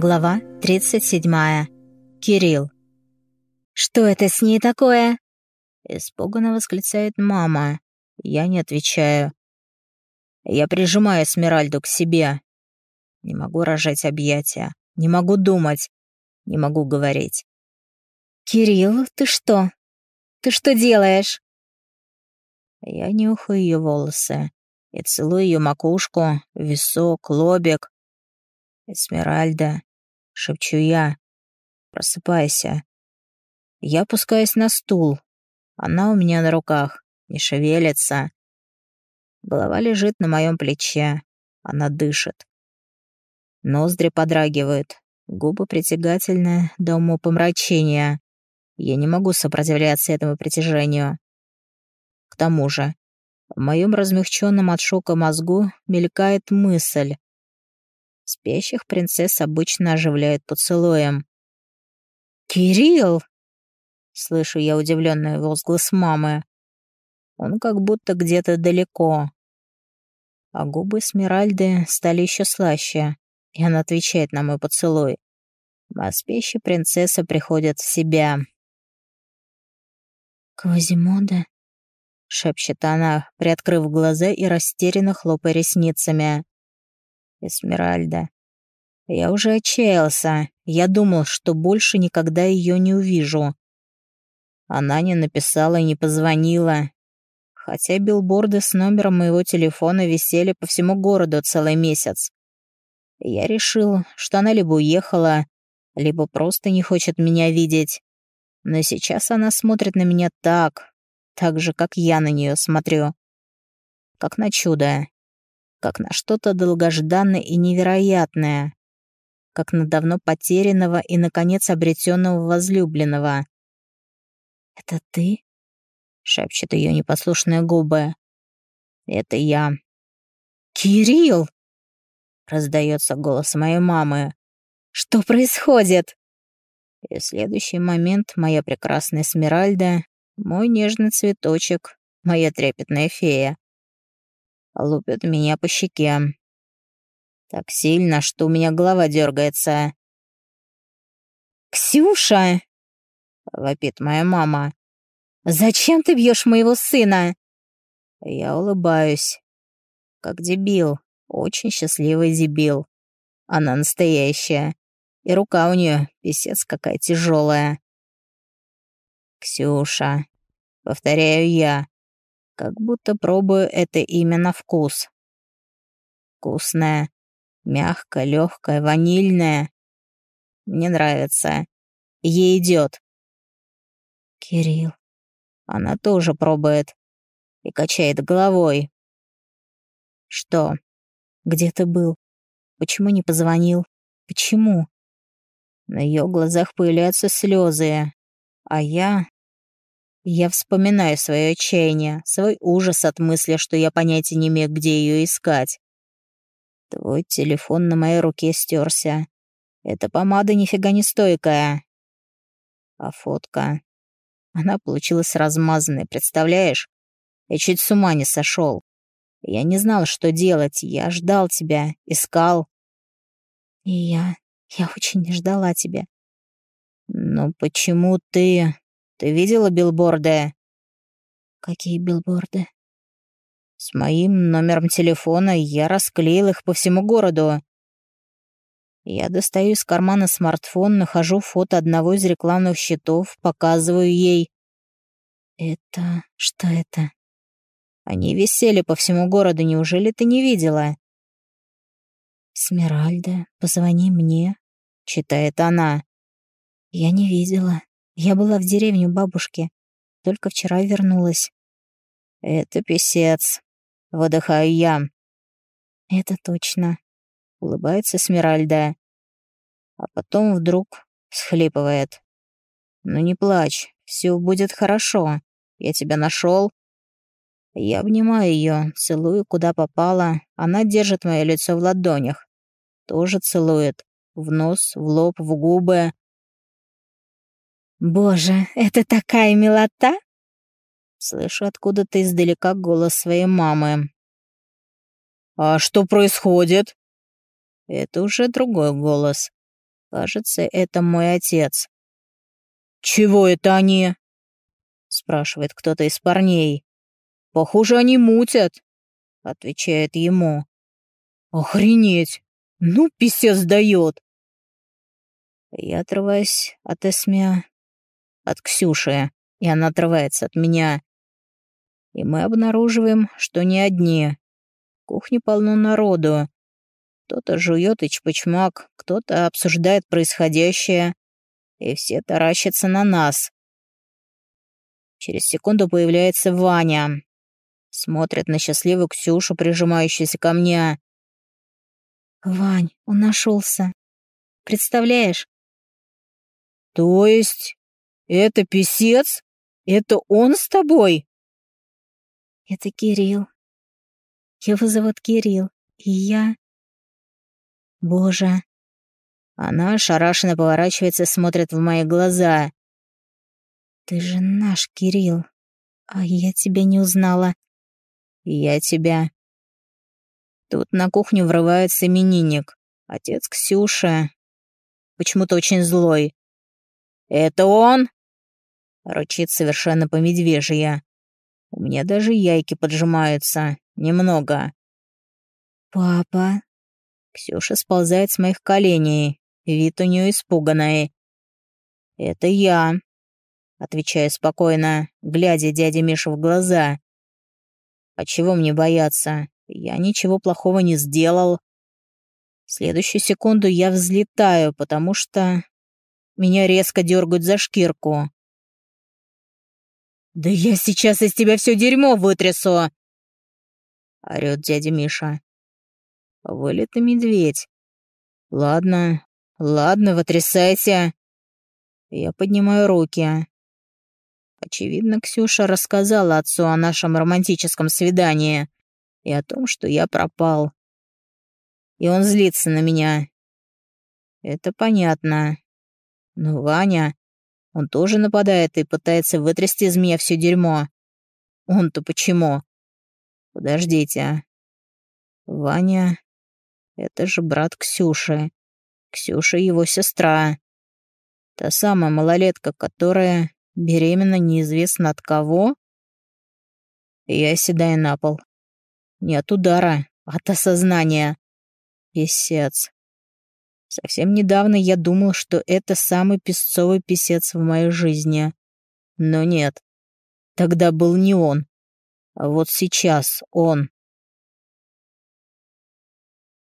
Глава 37. Кирилл. «Что это с ней такое?» Испуганно восклицает мама. Я не отвечаю. Я прижимаю Смиральду к себе. Не могу рожать объятия. Не могу думать. Не могу говорить. «Кирилл, ты что? Ты что делаешь?» Я нюхаю ее волосы и целую ее макушку, висок, лобик. Эсмеральда, шепчу я. Просыпайся. Я опускаюсь на стул. Она у меня на руках, не шевелится. Голова лежит на моем плече. Она дышит. Ноздри подрагивают, губы притягательны до умопомрачения. Я не могу сопротивляться этому притяжению. К тому же, в моем размягченном от шока мозгу мелькает мысль. Спящих принцесс обычно оживляют поцелуем. «Кирилл!» — слышу я удивленный возглас мамы. Он как будто где-то далеко. А губы Смиральды стали еще слаще, и она отвечает на мой поцелуй. А спящая принцесса приходит в себя. «Квазимода?» — шепчет она, приоткрыв глаза и растерянно хлопая ресницами. Эсмеральда. Я уже отчаялся. Я думал, что больше никогда ее не увижу. Она не написала и не позвонила. Хотя билборды с номером моего телефона висели по всему городу целый месяц. Я решил, что она либо уехала, либо просто не хочет меня видеть. Но сейчас она смотрит на меня так, так же, как я на нее смотрю. Как на чудо как на что-то долгожданное и невероятное, как на давно потерянного и, наконец, обретенного возлюбленного. «Это ты?» — шепчет ее непослушные губы. «Это я». «Кирилл!» — раздается голос моей мамы. «Что происходит?» И в следующий момент моя прекрасная Смиральда, мой нежный цветочек, моя трепетная фея, лупит меня по щеке. Так сильно, что у меня голова дергается. «Ксюша!» — вопит моя мама. «Зачем ты бьешь моего сына?» Я улыбаюсь. Как дебил. Очень счастливый дебил. Она настоящая. И рука у нее, писец, какая тяжелая. «Ксюша», — повторяю я, как будто пробую это имя на вкус. Вкусное, мягкое, легкое, ванильное. Мне нравится. Ей идет. Кирилл. Она тоже пробует и качает головой. Что? Где ты был? Почему не позвонил? Почему? На ее глазах появляются слезы, а я я вспоминаю свое отчаяние, свой ужас от мысли, что я понятия не имею, где ее искать. Твой телефон на моей руке стерся. Эта помада нифига не стойкая. А фотка... Она получилась размазанной, представляешь? Я чуть с ума не сошел. Я не знал, что делать. Я ждал тебя, искал. И я... я очень ждала тебя. Но почему ты... Ты видела билборды?» «Какие билборды?» «С моим номером телефона я расклеил их по всему городу». Я достаю из кармана смартфон, нахожу фото одного из рекламных щитов, показываю ей. «Это... что это?» Они висели по всему городу, неужели ты не видела? «Смиральда, позвони мне», — читает она. «Я не видела». Я была в деревне у бабушки. Только вчера вернулась. Это писец. Выдыхаю я. Это точно. Улыбается Смиральда. А потом вдруг схлипывает. Ну не плачь, все будет хорошо. Я тебя нашел. Я обнимаю ее, целую, куда попало. Она держит мое лицо в ладонях. Тоже целует. В нос, в лоб, в губы. «Боже, это такая милота!» Слышу откуда-то издалека голос своей мамы. «А что происходит?» Это уже другой голос. Кажется, это мой отец. «Чего это они?» — спрашивает кто-то из парней. «Похоже, они мутят», — отвечает ему. «Охренеть! Ну, писец дает!» Я отрываюсь от Эсмя, от Ксюши, и она отрывается от меня. И мы обнаруживаем, что не одни. В кухне полно народу. Кто-то жует и чпочмак, кто-то обсуждает происходящее, и все таращатся на нас. Через секунду появляется Ваня. Смотрит на счастливую Ксюшу, прижимающуюся ко мне. «Вань, он нашелся. Представляешь?» «То есть это писец? Это он с тобой?» «Это Кирилл. Его зовут Кирилл, и я...» «Боже!» Она ошарашенно поворачивается, смотрит в мои глаза. «Ты же наш Кирилл, а я тебя не узнала». «Я тебя». Тут на кухню врывается именинник. Отец Ксюша. Почему-то очень злой. «Это он?» Рычит совершенно по-медвежье. У меня даже яйки поджимаются. Немного. «Папа?» Ксюша сползает с моих коленей. Вид у нее испуганный. «Это я», — отвечаю спокойно, глядя дяде Мише в глаза. «А чего мне бояться? Я ничего плохого не сделал». В следующую секунду я взлетаю, потому что меня резко дергают за шкирку. «Да я сейчас из тебя все дерьмо вытрясу!» — орёт дядя Миша. Вылитый медведь. Ладно, ладно, вытрясайте. Я поднимаю руки. Очевидно, Ксюша рассказала отцу о нашем романтическом свидании и о том, что я пропал. И он злится на меня. Это понятно. Но Ваня, он тоже нападает и пытается вытрясти из меня все дерьмо. Он-то почему? Подождите. Ваня — это же брат Ксюши. Ксюша его сестра. Та самая малолетка, которая беременна неизвестно от кого. Я седаю на пол. Не от удара, а от осознания. Песец. Совсем недавно я думал, что это самый песцовый писец в моей жизни. Но нет. Тогда был не он. А вот сейчас он.